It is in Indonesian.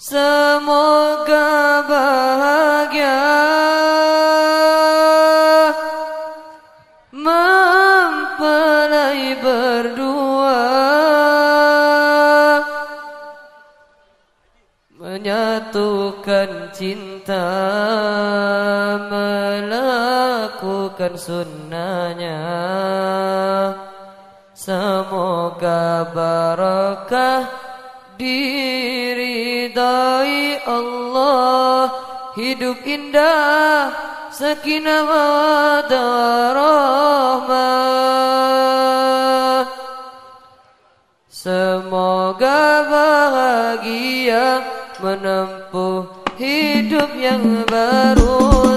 Semoga bahagia. Mempelai berdua. Menyatukan cinta. Melakukan sunnahnya. Semoga barakah diri ridai Allah Hidup indah Sakinah mawaddah warahmah Semoga bahagia Menempuh hidup yang baru.